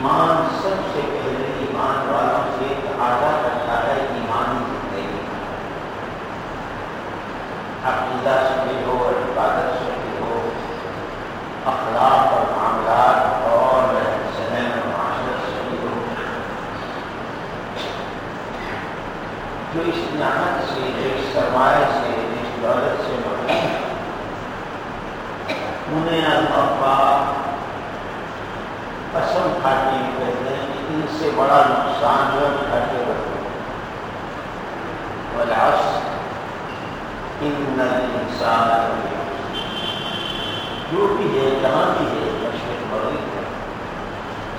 ایمان سب سے پہلے ایمان والوں سے تقاضا کرتا ہے ایمانی زندگی عقیدہ سمجھ ہو، عبادت سمجھ ہو، اخلاق اور معاملات اور ذہن اور معاشرت سمجھ ہو۔ جو اس نعمت سے، جو اس سرمایہ سے اس دولت سے انہیں اللہ قسم کھاتے ہیں کہتے ہیں کہ ان سے بڑا نقصان جو ہے کھاتے رہتے ولاس ان انسان جو بھی ہے، جہاں بھی ہے مشرق بڑی ہے۔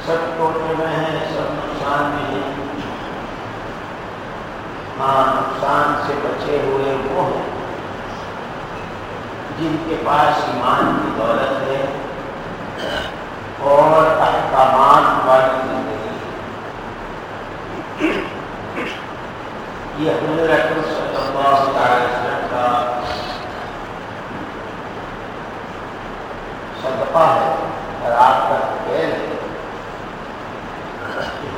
سب ٹوٹے میں ہیں، سب نقصان میں ہیں۔ ہاں نقصان سے بچے ہوئے وہ ہیں جن کے پاس ایمان کی دولت ہے۔ اور احکامات والی زندگی یہ حضور اکرم صلی اللہ تعالی وسلم کا صدقہ ہے اور آپ کا فیل ہے۔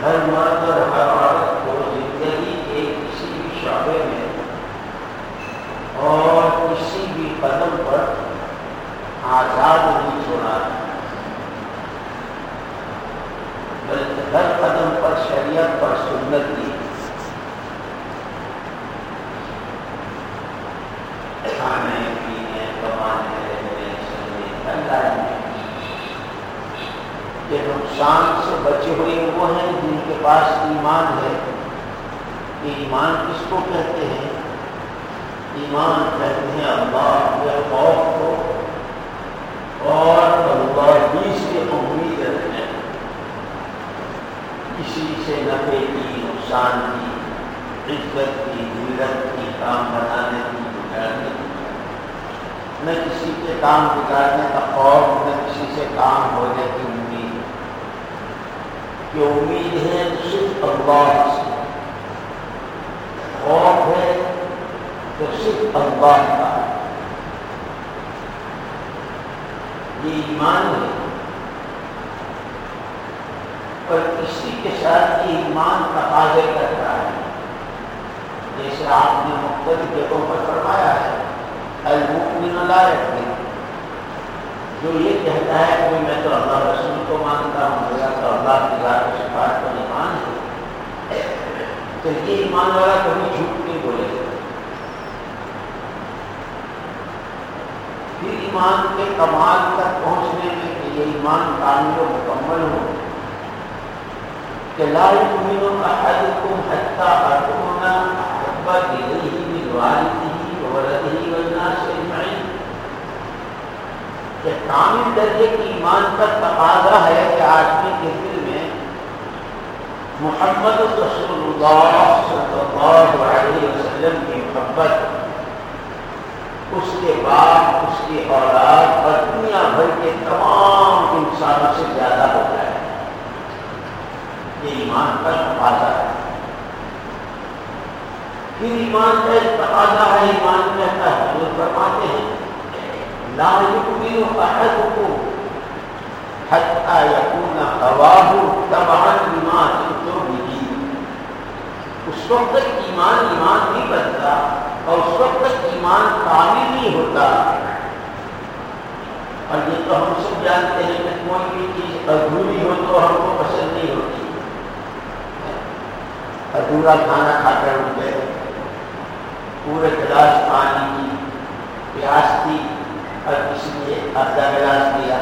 ہر مرد اور ہر عورت کو زندگی کے کسی بھی شعبے میں اور کسی بھی قدم پر آزاد نہیں چھوڑا۔ ہے ہر قدم پر شریعت پر سنت دی۔ نقصان سے بچے ہوئے وہ ہیں جن کے پاس ایمان ہے۔ ایمان کس کو کہتے ہیں؟ ایمان کہتے ہیں اللہ کے خوف کو۔ اور اللہ بیس کے امید رکھنے کسی سے نفے کی، نقصان کی، عزت کی ملت کی، کام بنانے کی بگاڑنے کی نہ کسی کے کام بگاڑنے کا خوف، نہ کسی سے کام ہونے کی امید۔ جو امید ہے صرف اللہ سے۔ خوف ہے تو صرف اللہ کا۔ یہ ایمان ہے۔ اور اسی کے ساتھ ایمان کا حاضر کرتا ہے۔ جیسے آپ نے مختلف جگہوں پر فرمایا ہے، المؤمن لا یقین جو یہ کہتا ہے کہ میں تو اللہ رسول کو مانتا ہوں، میرا تو اللہ کی ذات کے سفار پر ایمان ہے، تو یہ ایمان والا کبھی جھوٹ نہیں بولے۔ گا پھر ایمان کے کمال تک پہنچنے میں کہ یہ ایمان کامل و مکمل ہو۔ کہ لا يؤمن احدكم حتى اكون احب اليه من والده وولده والناس اجمعين کہ کامل درجے کی ایمان کا تقاضا ہے کہ آدمی کے دل میں محمد رسول اللہ صلی اللہ علیہ وسلم کی محبت، اس کے بعد اس کی اولاد اور دنیا بھر کے تمام انسانوں سے زیادہ ہو جائے یہ ایمان کا تقاضا ہے۔ پھر ایمان کا ایک تقاضا ہے، ایمان کہتا ہے جو فرماتے ہیں، لا يؤمن احدكم حتى يكون هواه تبعا لما جئت به۔ اس وقت تک ایمان ایمان نہیں بنتا اور اس وقت تک ایمان کامل نہیں ہوتا۔ اور یہ تو ہم سب جانتے ہیں کہ کوئی بھی چیز ادھوری ہو تو ہم کو پسند نہیں ہوتی۔ ادھورا کھانا کھا کر اٹھے پورے گلاس پانی کی پیاس کی اور کسی نے آدھا گلاس دیا۔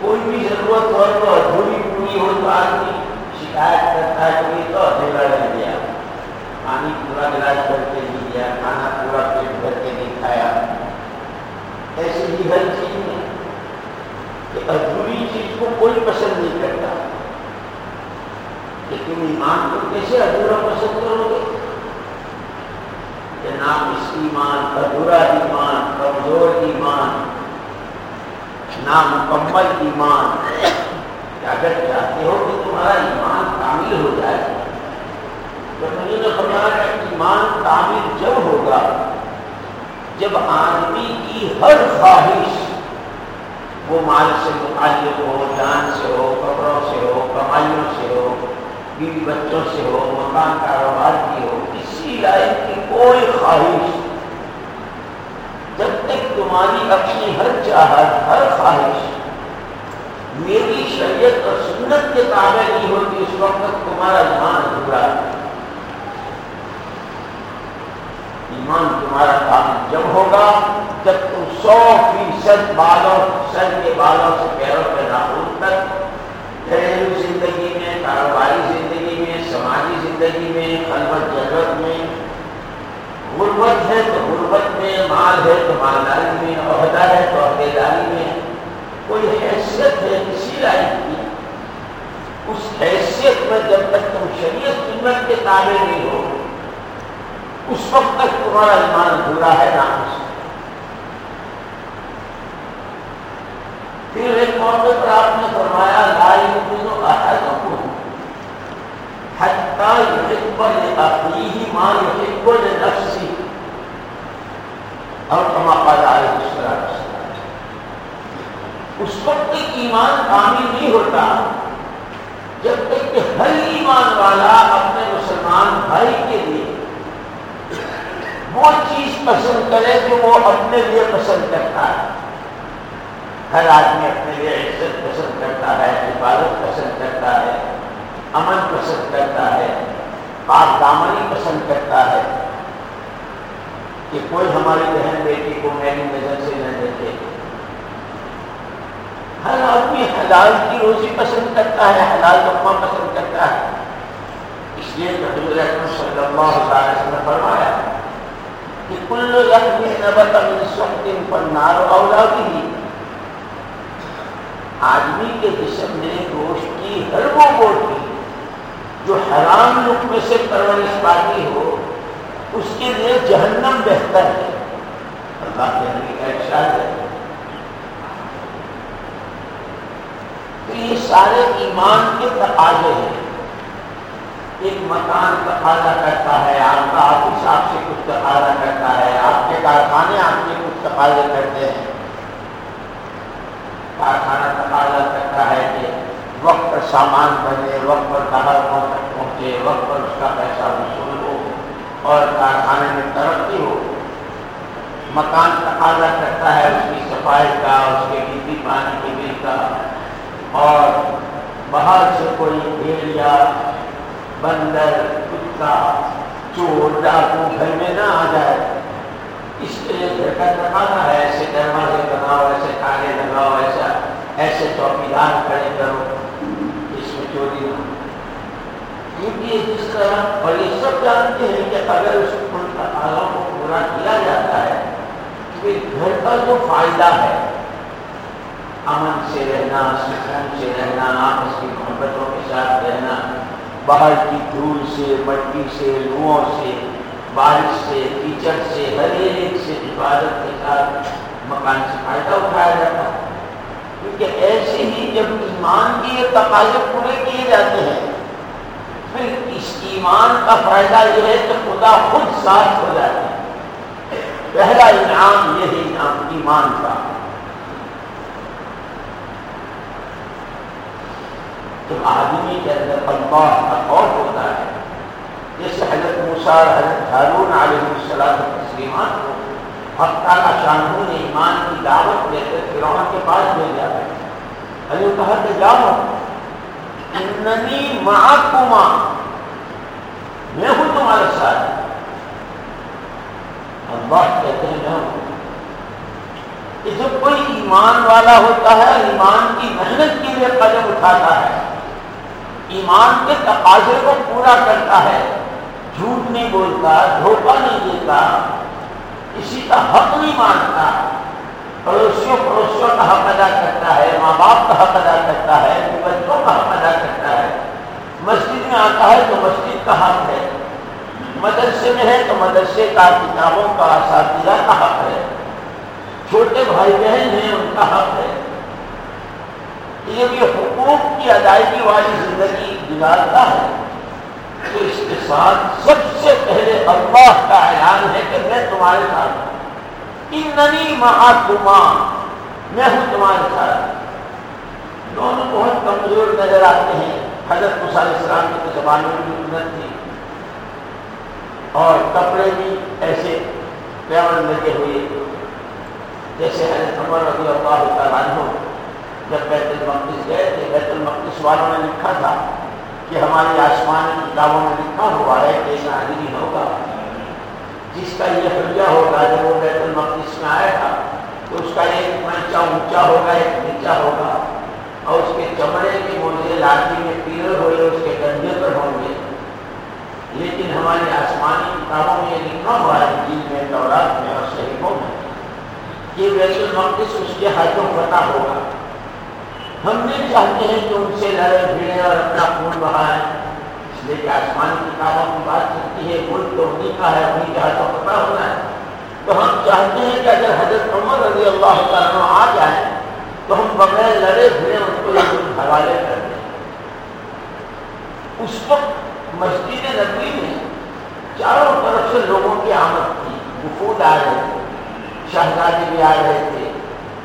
کوئی بھی ضرورت ہو تو ادھوری پوری ہو تو آدمی شکایت کرتا ہے کہ تو ادھورا رہ گیا۔ پانی پورا گلاس بھر کے نہیں دیا، کھانا پورا پیٹ بھر کے نہیں کھایا۔ ایسی ہی ہر چیز میں کہ ادھوری چیز کو کوئی پسند نہیں کرتا لیکن ایمان کو کیسے ادھورا پسند کرو گے؟ کہ ناقص ایمان ادھورا ایمان، کمزور ایمان، نامکمل ایمان اگر چاہتے ہو کہ تمہارا ایمان کامل ہو جائے، تو مجھے نے فرمایا کہ ایمان کامل جب ہوگا، جب آدمی کی ہر خواہش وہ مال سے متعلق ہو، جان سے ہو کپڑوں سے ہو، کمائیوں سے ہو، بیوی بچوں سے ہو، مکان کاروبار کی ہو کسی لائق کی کوئی خواہش۔ جب تک تمہاری اپنی ہر چاہت، ہر خواہش میری شریعت اور سنت کے تابع نہیں ہوتی، اس وقت تک تمہارا ایمان ادھورا ہے ایمان تمہارا کام جب ہوگا، جب تم سو فیصد بالوں سر کے بالوں سے پیروں کے ناخون تک گھریلو زندگی میں، کاروباری زندگی میں، سماجی زندگی میں، خلوت جگت میں۔ غربت ہے تو غربت میں، مال ہے تو مالداری میں، عہدہ ہے تو عہدیداری میں۔ کوئی حیثیت ہے کسی لائن کی؟ اس حیثیت میں جب تک تم شریعت سنت کے تابع نہیں ہو، اس وقت تک تمہارا ایمان ادھورا ہے نام سے پھر ایک موقع پر آپ نے فرمایا لائی دنوں احد کو حتی یحب لأخیه ما یحب لنفسی اور کما قال علیہ السلام اس وقت تک ایمان کامل نہیں ہوتا جب تک کہ ہر ایمان والا اپنے مسلمان بھائی کے لیے وہ چیز پسند کرے جو وہ اپنے لیے پسند کرتا ہے۔ ہر آدمی اپنے لیے عزت پسند کرتا ہے، عبادت پسند کرتا ہے، امن پسند کرتا ہے پاک دامنی پسند کرتا ہے کہ کوئی ہماری بہن بیٹی کو میری نظر سے نہ دیکھے۔ ہر آدمی حلال کی روزی پسند کرتا ہے، حلال لقمہ پسند کرتا ہے۔ اس لیے حضور حضرت صلی اللہ علیہ وسلم نے فرمایا کہ کل لحم نبت من سخت فالنار اولا بھی آدمی کے جسم میں گوشت کی ہر وہ بوٹی جو حرام لقمے سے پرورش پاتی ہو، اس کے لیے جہنم بہتر ہے۔ اللہ کے نبی کا ارشاد ہے۔ تو یہ سارے ایمان کے تقاضے ہیں۔ ایک مکان تقاضا کرتا ہے، آپ کا آفس آپ سے کچھ تقاضا کرتا ہے، آپ کے کارخانے آپ سے کچھ تقاضے کرتے ہیں۔ کارخانہ تقاضا کرتا ہے کہ وقت پر سامان بنے وقت پر گاہکوں تک پہنچے، وقت پر اس کا پیسہ وصول ہو اور کارخانے میں ترقی ہو۔ مکان تقاضا کرتا ہے، اس کی صفائی کا، اس کے بجلی پانی کے بل کا اور باہر سے کوئی بھیڑیا، بندر، کتا، چور، ڈاکو گھر میں نہ آ جائے۔ اس کے لیے گھر کا تقاضا ہے، ایسے دروازے بناؤ، ایسے تالے لگاؤ، ایسا، ایسے چوکیدار کھڑے کرو۔ اس میں چوری نہ کیونکہ جس طرح اور یہ سب جانتے ہیں کہ اگر اس کو پورا کیا جاتا ہے کہ گھر کا جو فائدہ ہے امن سے رہنا، سکون سے رہنا، آپس کی محبتوں کے ساتھ رہنا، باہر کی دھول سے، مٹی سے لوہوں سے، بارش سے، کیچڑ سے، ہر ایک سے حفاظت کے ساتھ مکان سے فائدہ اٹھایا جاتا ہے۔ کیونکہ ایسے ہی جب ایمان کی یہ تقاضے پورے کیے جاتے ہیں، پھر اس ایمان کا فائدہ یہ ہے کہ خدا خود ساتھ ہو جاتا ہے۔ پہلا انعام یہی انعام ایمان کا۔ تو آدمی کے اندر اللہ کا خوف ہوتا ہے۔ جیسے حضرت موسیٰ حضرت ہارون علیہ السلام تسلیمان کو حق تعالیٰ شاہوں نے ایمان کی دعوت دے کر فرعون کے پاس بھیجا ہے حضرت کہا کہ جاؤ، اننی معکما، میں ہوں تمہارے ساتھ۔ اللہ کہتے ہیں میں جب کوئی ایمان والا ہوتا ہے، ایمان کی محنت کے لیے قدم اٹھاتا ہے۔ ایمان کے تقاضے کو پورا کرتا ہے، جھوٹ نہیں بولتا، دھوکہ نہیں دیتا، کسی کا حق نہیں مانتا، پڑوسیوں پڑوسیوں کا حق ادا کرتا ہے، ماں باپ کا حق ادا کرتا ہے، بچوں کا حق ادا کرتا ہے۔ مسجد میں آتا ہے تو مسجد کا حق ہے، مدرسے میں ہے تو مدرسے کا، کتابوں کا اساتذہ کا حق ہے۔ چھوٹے بھائی بہن ہیں، ان کا حق ہے۔ یہ بھی حقوق کی ادائیگی والی زندگی گزارتا ہے۔ تو اس کے ساتھ سب سے پہلے اللہ کا اعلان ہے کہ میں تمہارے ساتھ ہوں۔ اننی محکمہ میں ہوں تمہارے ساتھ۔ دونوں بہت کمزور نظر آتے ہیں۔ حضرت علیہ السلام کی زبانوں کی قدرت تھی۔ اور کپڑے بھی ایسے پیور لگے ہوئے۔ جیسے حضرت عمر رضی اللہ تعالیٰ عنہ جب بیت المقدس گئے تھے بیت المقدس والوں نے لکھا تھا کہ ہماری آسمانی کتابوں میں لکھا ہوا ہے کہ ایسا آدمی ہوگا۔ جس کا یہ حجہ ہوگا جب وہ بیت المقدس میں آئے گا تو اس کا ایک منچا اونچا ہوگا، ایک نیچا ہوگا۔ اور اس کے چمڑے کے موزے لاٹھی میں پیڑ ہوئے، اس کے گندے پر ہوں گے۔ لیکن ہماری آسمانی کتابوں میں یہ لکھا ہوا ہے جن میں دورات میں اور شہیدوں میں، کہ بیت المقدس اس کے ہاتھوں پتہ ہوگا۔ ہم نہیں چاہتے ہیں کہ ان سے لڑے، بھیڑے اور اپنا خون بہائیں۔ اس لیے کہ آسمانی کتابوں کی بات چلتی ہے، ملک تو انہیں کا ہے انہیں کے ہاتھوں پتہ ہونا ہے۔ تو ہم چاہتے ہیں کہ اگر حضرت عمر رضی اللہ تعالیٰ آ جائیں، تو ہم بغیر لڑے، بھیڑے ان کو حوالے کر دیں۔ اس وقت مسجد نبی میں چاروں طرف سے لوگوں کی آمد تھی۔ وفود آ رہے تھے، شہزادے بھی آ رہے تھے،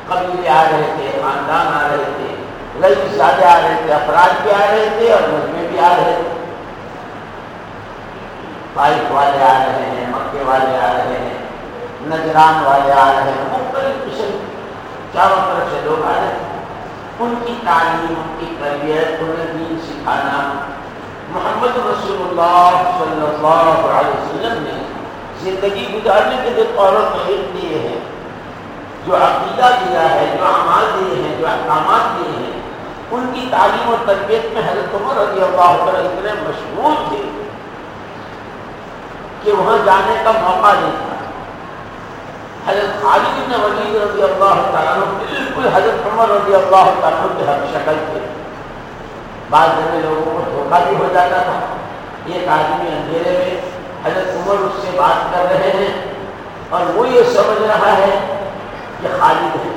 قبیلے آ رہے تھے، خاندان آ رہے تھے۔ رئیس زیادہ آ رہے تھے افراد بھی آ رہے تھے اور مجمے بھی آ رہے تھے۔ طائف والے آ رہے ہیں، مکے والے آ رہے ہیں، نجران والے آ رہے ہیں، مختلف قسم چاروں طرف سے لوگ آ رہے ہیں۔ ان کی تعلیم، ان کی تربیت، انہیں دین سکھانا۔ محمد رسول اللہ صلی اللہ علیہ وسلم نے زندگی گزارنے کے لیے طور طریق دیے ہیں۔ جو عقیدہ دیا ہے، جو اعمال دیے ہیں، جو احکامات دیے ہیں ان کی تعلیم اور تربیت میں حضرت عمر رضی اللہ عنہ اتنے مشغول تھے کہ وہاں جانے کا موقع نہیں تھا۔ حضرت خالد بن ولید رضی اللہ تعالیٰ بالکل حضرت عمر رضی اللہ تعالیٰ کے ہر شکل تھے۔ بعض جگہ لوگوں کو دھوکہ بھی ہو جاتا تھا۔ ایک آدمی اندھیرے میں حضرت عمر اس سے بات کر رہے ہیں اور وہ یہ سمجھ رہا ہے کہ خالد ہے۔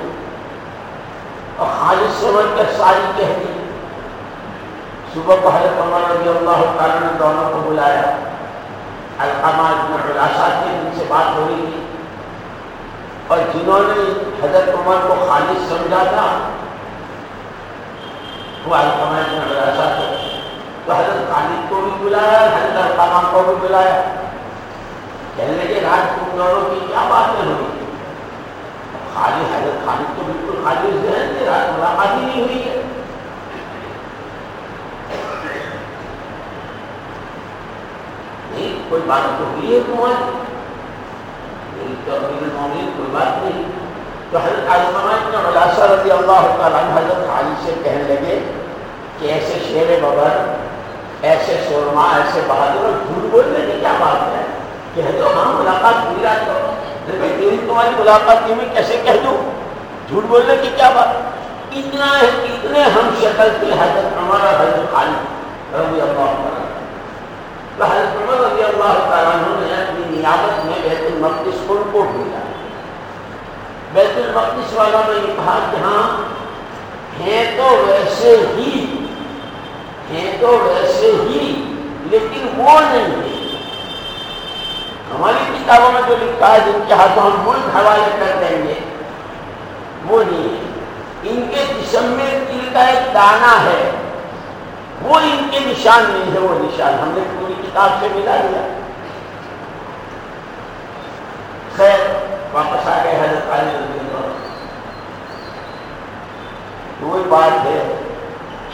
اور خالد سمجھ کر ساری کہہ دی صبح کو حضرت عمر رضی اللہ تعالیٰ نے دونوں کو بلایا۔ القامہ کی ان سے بات ہو رہی تھی۔ اور جنہوں نے حضرت عمر کو خالد سمجھا تھا، وہ القامہ تو حضرت خالد کو بھی بلایا، حضرت القامہ کو بھی بلایا۔ کہنے کے رات تم دونوں کی کیا باتیں ہوئی خالی حضرت خالد تو بالکل خالی ذہن کے رات ملاقات ہی نہیں ہوئی ہے۔ نہیں، کوئی بات تو ہوئی ہے کمار رضی اللہ تعالیٰ حضرت خالد سے کہنے لگے کہ ایسے شیر ببر ایسے سورما، ایسے بہادر جھوٹ بولنے کی کیا بات ہے کہ ہم ملاقات پوری رات تو تمہاری ملاقات کی میں کیسے کہہ دوں؟ جھوٹ بولنے کی کیا بات؟ اتنا اتنے ہم شکل کے حضرت عمر اور حضرت خالد رضی اللہ تعالیٰ حضرت عمر رضی اللہ تعالیٰ نے اپنی نیابت میں بیت المقدس کو کو بھیجا بیت المقدس والا نے یہ کہا کہ ہاں ہیں تو ویسے ہی، ہیں تو ویسے ہی، لیکن وہ نہیں۔ ہے کتابوں میں جو لکھا ہے، جن کے ہاتھوں ہم ملک حوالے کر دیں گے، وہ نہیں ہے۔ ان کے جسم میں تل کا ایک دانا ہے، وہ ان کے نشان نہیں ہے، وہ نشان۔ ہم نے پوری کتاب سے ملا لیا۔ خیر، واپس آ گئے حضرت علی رضی اللہ وہی بات ہے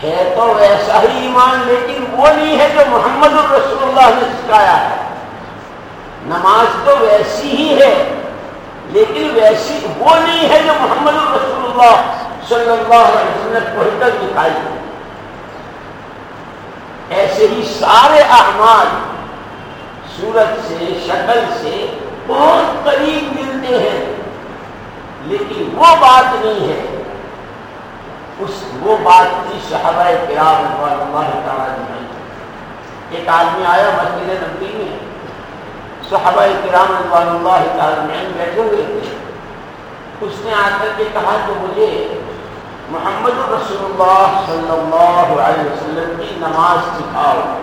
ہے تو ویسا ہی ایمان، لیکن وہ نہیں ہے جو محمد الرسول اللہ نے سکھایا ہے۔ نماز تو ویسی ہی ہے، لیکن ویسی وہ نہیں ہے جو محمد الرسول اللہ صلی اللہ علیہ وسلم نے پڑھ کر دکھائی ایسے ہی سارے اعمال صورت سے، شکل سے بہت قریب ملتے ہیں، لیکن وہ بات نہیں ہے۔ اس وہ بات تھی صحابہ کرام اللہ تعالیٰ ایک آدمی آیا مسجد نبی میں صحابہ کرام رضوان اللہ تعالیٰ بیٹھے ہوئے تھے۔ اس نے آ کر کے کہا کہ مجھے محمد رسول اللہ صلی اللہ علیہ وسلم کی نماز سکھاؤ۔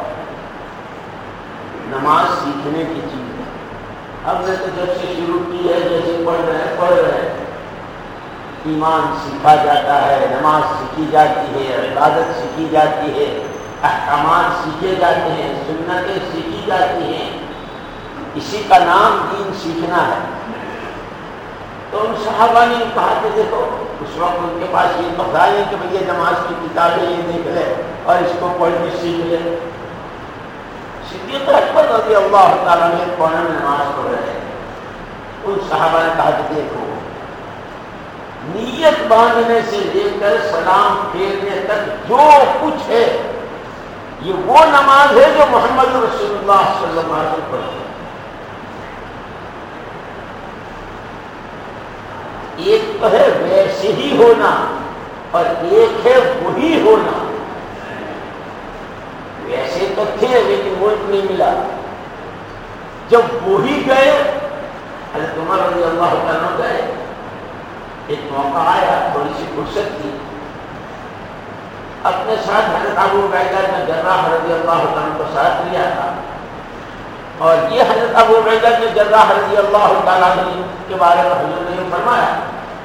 نماز سیکھنے کی چیز ہے۔ اب نے تو جب سے شروع کی ہے، جیسے پڑھ رہے ہیں، پڑھ رہے ہیں۔ ایمان سیکھا جاتا ہے، نماز سیکھی جاتی ہے، عبادت سیکھی جاتی ہے، احکامات سیکھے جاتے ہیں، سنتیں سیکھی جاتی ہیں۔ اسی کا نام دین سیکھنا ہے۔ تو ان صحابہ نے کہا کہ دیکھو، اس وقت ان کے پاس یہ پکڑا ہے کہ بھیا نماز کی کتابیں یہ دیکھ لے اور اس کو پڑھ کے سیکھ لے۔ صدیق اکبر رضی اللہ تعالیٰ نے کونے میں نماز پڑھ رہے ان صحابہ نے کہا کہ دیکھو، نیت باندھنے سے لے کر سلام پھیرنے تک جو کچھ ہے، یہ وہ نماز ہے جو محمد رسول اللہ صلی اللہ علیہ وسلم پڑھتے ایک تو ہے ویسے ہی ہونا اور ایک ہے وہی ہونا۔ ویسے تو تھے لیکن ملک نہیں ملا۔ جب وہی گئے، حضرت عمر رضی اللہ عنہ گئے، ایک موقع آیا، تھوڑی سی فرصت تھی اپنے ساتھ حضرت ابو عبیدہ نے جراح رضی اللہ عنہ کو ساتھ لیا تھا۔ اور یہ حضرت ابو عبیدہ نے جراح رضی اللہ تعالیٰ کے بارے میں حضرت نے فرمایا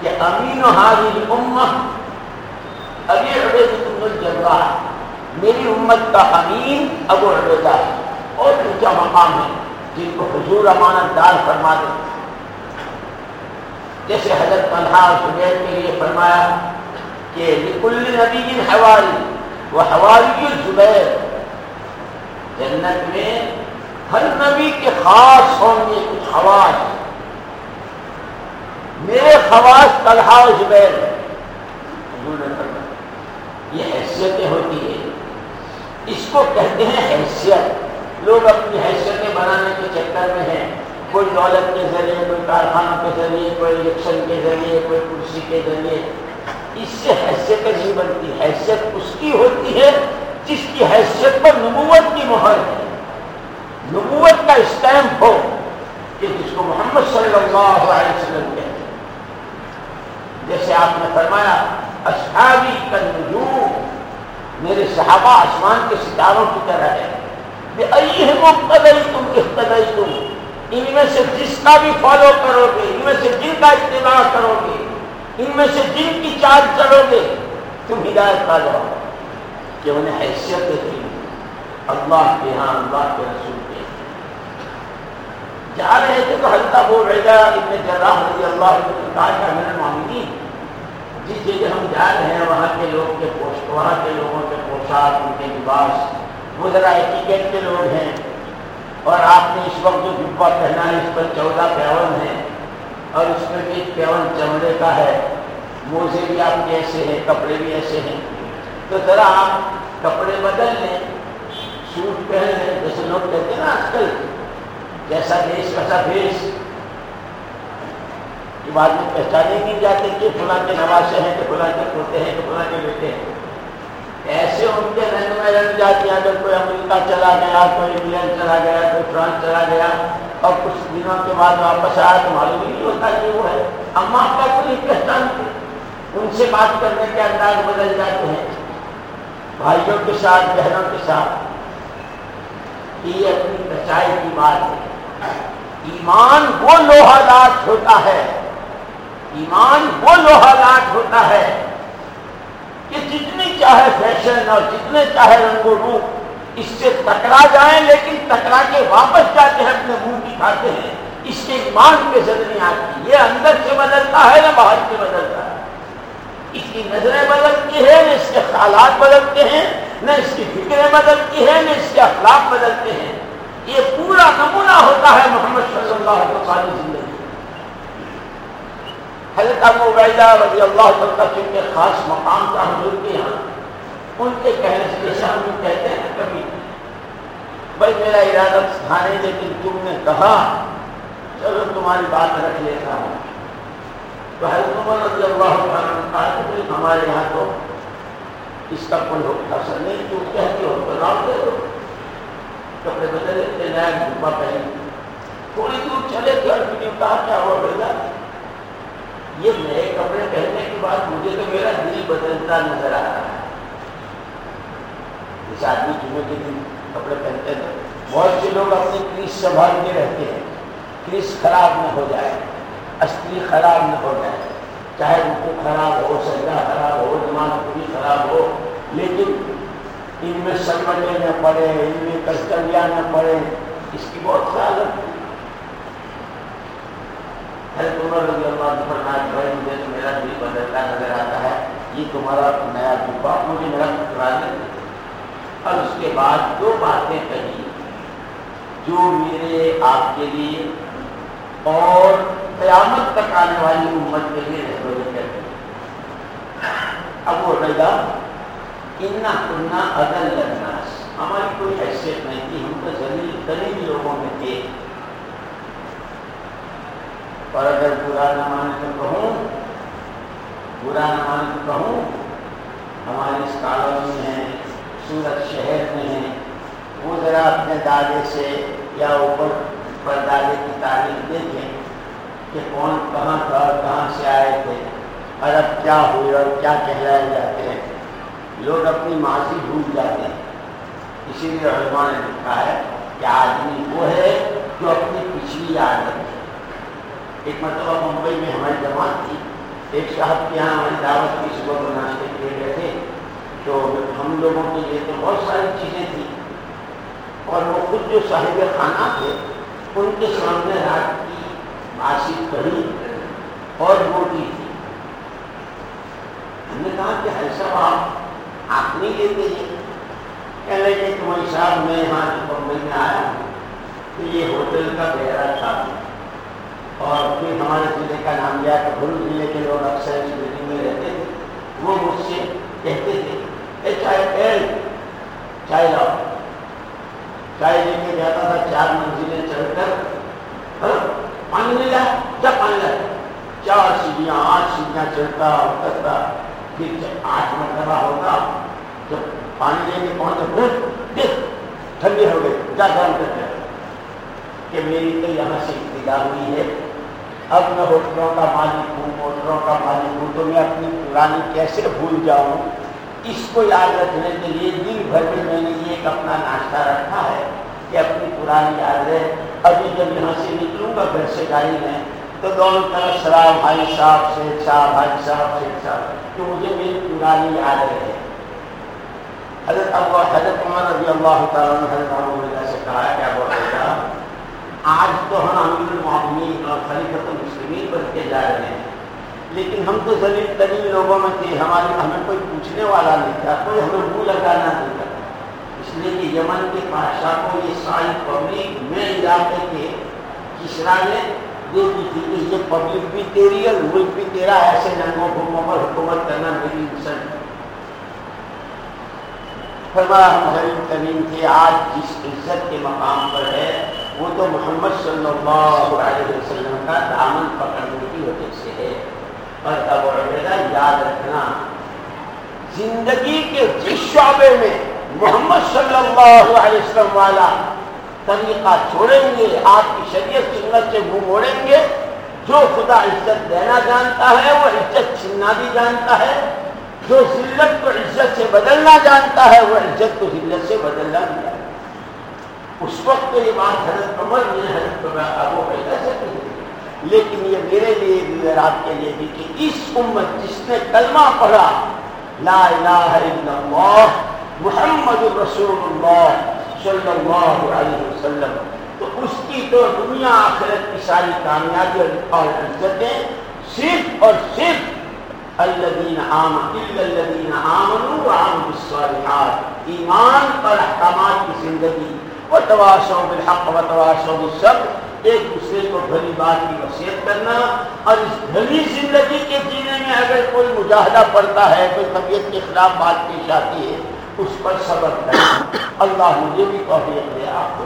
کہ امین و حاضر امہ ابھی عبید بن الجراح میری امت کا امین ابو عبیدہ اور اونچا مقام ہے جن کو حضور امانت دار فرما دے۔ جیسے حضرت طلحہ زبیر کے لیے فرمایا کہ لکل نبی حواری وہ حواری زبیر جنت میں ہر نبی کے خاص ہوں کچھ خواص۔ میرے خواص طلحہ و زبیر یہ حیثیتیں ہوتی ہے اس کو کہتے ہیں حیثیت۔ لوگ اپنی حیثیتیں بنانے کے چکر میں ہیں۔ کوئی دولت کے ذریعے، کوئی کارخانوں کے ذریعے، کوئی الیکشن کے ذریعے، کوئی کرسی کے ذریعے۔ اس سے حیثیتیں نہیں بنتی۔ حیثیت اس کی ہوتی ہے جس کی حیثیت پر نبوت کی مہر ہے نبوت کا اسٹیمپ ہو کہ جس کو محمد صلی اللہ علیہ وسلم کہتے ہیں جیسے آپ نے فرمایا، اصحابی کا نجوم میرے صحابہ آسمان کے ستاروں کی طرح ہے۔ تم تم ان میں سے جس کا بھی فالو کرو گے، ان میں سے جن کا اتباع کرو گے، ان میں سے جن کی چال چلو گے، تم ہدایت پا جاؤ۔ کہ انہیں حیثیت تھی اللہ کے ہاں اللہ کے رسول۔ جا رہے تھے تو ہلکا بول رہے گا، ابن جراح رضی اللہ کہا کہ میرے معاملی جس جگہ ہم جا رہے ہیں، وہاں کے لوگ کے پوش، وہاں کے لوگوں کے پوشاک، ان کے لباس، وہ ذرا ایٹیکیٹ کے لوگ ہیں۔ اور آپ نے اس وقت جو جبا پہنا ہے، اس پر چودہ پیون ہے، اور اس میں بھی پیون چمڑے کا ہے۔ موزے بھی آپ کے ایسے ہیں، کپڑے بھی ایسے ہیں۔ تو ذرا آپ کپڑے بدل لیں، سوٹ پہن لیں، جیسے لوگ کہتے ہیں نا آج کل جیسا دیش ویسا بھیس بعد میں پہچانے نہیں جاتے کہ فلاں کے نواشے ہیں، کہ فلاں کے پوتے ہیں، کہ فلاں کے بیٹے ہیں۔ ایسے ان کے رنگ میں رنگ جاتی ہیں، اگر کوئی امریکہ چلا گیا، کوئی انگلینڈ چلا گیا، کوئی فرانس چلا گیا، اور کچھ دنوں کے بعد واپس آیا تو معلوم ہی نہیں ہوتا کہ وہ ہے۔ اما کا کوئی پہچانتے۔ ان سے بات کرنے کے انداز بدل جاتے ہیں۔ بھائیوں کے ساتھ، بہنوں کے ساتھ، یہ اپنی سچائی کی بات ہے۔ ایمان وہ لوہا لاٹ ہوتا ہے، ایمان وہ لوہا لاٹ ہوتا ہے کہ جتنی چاہے فیشن اور جتنے چاہے رنگ و روپ اس سے ٹکرا جائیں، لیکن ٹکرا کے واپس جاتے ہیں، اپنے منہ دکھاتے ہیں۔ اس کے ایمان کے زد نہیں آتی۔ یہ اندر سے بدلتا ہے نہ باہر سے بدلتا ہے؟ اس کی نظریں بدلتی ہیں، نہ اس کے خیالات بدلتے ہیں، نہ اس کی فکریں بدلتی ہیں، نہ اس کے اخلاق بدلتے ہیں۔ یہ پورا نمونہ ہوتا ہے محمد صلی اللہ علیہ وسلم زندگی حضرت ابو عبیدہ رضی اللہ تعالیٰ کے خاص مقام کا حضور کے یہاں ان کے کہنے سے جیسے کہتے ہیں کبھی، بھائی میرا ارادہ تھا نہیں لیکن تم نے کہا، چلو تمہاری بات رکھ لیتا ہوں۔ تو حضرت عمر رضی اللہ عنہ کہا کہ ہمارے یہاں تو اس کا کوئی اثر نہیں، تم کہتے ہو تو نام دے دو۔ کپڑے بدلے تھے نیا جھپا پہن تھوڑی دور چلے تھے اور کہا کیا ہوا بیٹا یہ نئے کپڑے پہننے کے بعد مجھے تو میرا دل بدلتا نظر آ رہا ہے جس آدمی جمعے کے دن کپڑے پہنتے تھے بہت سے لوگ اپنی کریس سنبھال کے رہتے ہیں کریس خراب نہ ہو جائے استری خراب نہ ہو جائے چاہے رکو خراب ہو سجا خراب ہو دماغ پوری خراب ہو لیکن ان میں سمجھنے نہ پڑے ان میں کستریا نہ پڑے، اس کی بہت خیال رکھتی حضرت عمر رضی اللہ عنہ فرمایا، بھائی، مجھے تو میرا دل بدلتا نظر آتا ہے۔ یہ تمہارا نیا ڈبا مجھے میرا ٹکرا دے اور اس کے بعد دو باتیں کہی جو میرے آپ کے لیے اور قیامت تک آنے والی امت کے لیے رہبری کرتی اب وہ رضا کنا کننا عدل لگناس ہماری کوئی حیثیت نہیں تھی، ہم تو زلیل دلیل لوگوں میں تھے۔ اور اگر برا نہ مانے تو کہوں، برا نہ مانے تو کہوں ہماری اس کالونی میں سورت شہر میں ہے وہ ذرا اپنے دادے سے یا اوپر پر دادے کی تعریف دیکھیں کہ کون کہاں تھا اور کہاں سے آئے تھے، اور اب کیا ہوئے اور کیا کہلائے جاتے ہیں۔ لوگ اپنی ماضی بھول جاتے ہیں۔ اسی لیے علماء نے لکھا ہے کہ آدمی وہ ہے جو اپنی پچھلی یاد رکھے۔ ایک مرتبہ ممبئی میں ہماری جماعت تھی۔ ایک صاحب کے یہاں ہماری دعوت کی صبح کو ناشتے کے گئے تھے۔ تو ہم لوگوں کے لیے تو بہت ساری چیزیں تھیں۔ اور وہ خود جو صاحب خانہ تھے، ان کے سامنے رات کی باسی کڑی اور روٹی تھی۔ ہم نے کہا کہ ہر صاحب آپ آپ نہیں لیتے یہ کہہ رہے کہ تمہاری صاحب میں یہاں بمبئی میں آیا ہوں، تو یہ ہوٹل کا بیرا تھا۔ اور پھر ہمارے ضلع کا نام لیا کہ بھول ضلع کے لوگ اکثر اس بلڈنگ میں رہتے تھے۔ وہ مجھ سے کہتے تھے، اے چائے پھیل چائے لاؤ۔ چائے لے کے جاتا تھا چار منزلیں چڑھ کر۔ ہاں، پانی لے جا جا پانی لا چار سیڑھیاں، آٹھ سیڑھیاں چڑھتا اترتا پھر آٹھ مرتبہ ہوگا جب پانی لے کے پہنچے پھر ٹھنڈی ہو گئی جا گرم کرتے کہ میری تو یہاں سے ابتدا ہوئی ہے۔ اب میں ہوٹلوں کا مالک ہوں، موٹروں کا مالک ہوں، تو میں اپنی پرانی کیسے بھول جاؤں؟ اس کو یاد رکھنے کے لیے دن بھر میں میں نے ایک اپنا ناشتہ رکھا ہے کہ اپنی پرانی یادیں ابھی جب یہاں سے نکلوں گا، گھر سے گاڑی میں تو دونوں طرف سلام بھائی صاحب سے صاحب بھائی صاحب سے صاحب تو مجھے میری پرانی یاد رہے حضرت ابو حضرت عمر رضی اللہ تعالیٰ نے حضرت ابو اللہ سے کہا کہ ابو آج تو ہم امیر المعمین اور خلیفت المسلمین بن کے جا رہے ہیں۔ لیکن ہم تو ذلیل ترین لوگوں میں تھے ہمارے ہمیں کوئی پوچھنے والا نہیں تھا، کوئی ہمیں منہ لگانا نہیں تھا۔ اس لیے کہ یمن کے بادشاہ کو یہ ساری پبلک میں علاقے کے کسرا نے دے دی تھی کہ یہ پبلک بھی تیری ہے ملک بھی تیرا ایسے ننگوں گھوموں پر حکومت کرنا میری مشن فرمایا ہم کریم کے آج جس عزت کے مقام پر ہے، وہ تو محمد صلی اللہ علیہ وسلم کا دامن پکڑنے کی وجہ سے ہے۔ اور اب عبیدہ یاد رکھنا، زندگی کے جس شعبے میں محمد صلی اللہ علیہ وسلم والا طریقہ چھوڑیں گے، آپ کی شریعت سنت سے منہ موڑیں گے۔ جو خدا عزت دینا جانتا ہے، وہ عزت چھننا بھی جانتا ہے۔ جو ذلت کو عزت سے بدلنا جانتا ہے، وہ عزت کو ذلت سے بدلنا بھی جانتا ہے۔ اس وقت یہ بات حضرت عمر نے حضرت ابو پیدا سے لیکن یہ میرے لیے بھی اور آپ کے لیے بھی کہ اس امت جس نے کلمہ پڑھا، لا الہ الا اللہ، محمد الرسول اللہ صلی اللہ علیہ وسلم، تو اس کی تو دنیا آخرت کی ساری کامیابی اور عزتیں صرف اور صرف الذین آمن الذین آمنوا وعملوا الصالحات. ایمان اور احکامات کی زندگی، وتواصوا بالحق وتواصوا بالصبر، ایک دوسرے کو بھلی بات کی وصیت کرنا اور اس بھلی زندگی کے جینے میں اگر کوئی مجاہدہ پڑتا ہے، کوئی طبیعت کے خلاف بات پیش آتی ہے اس پر صبر کرنا اللہ مجھے بھی توفیق دے آپ کو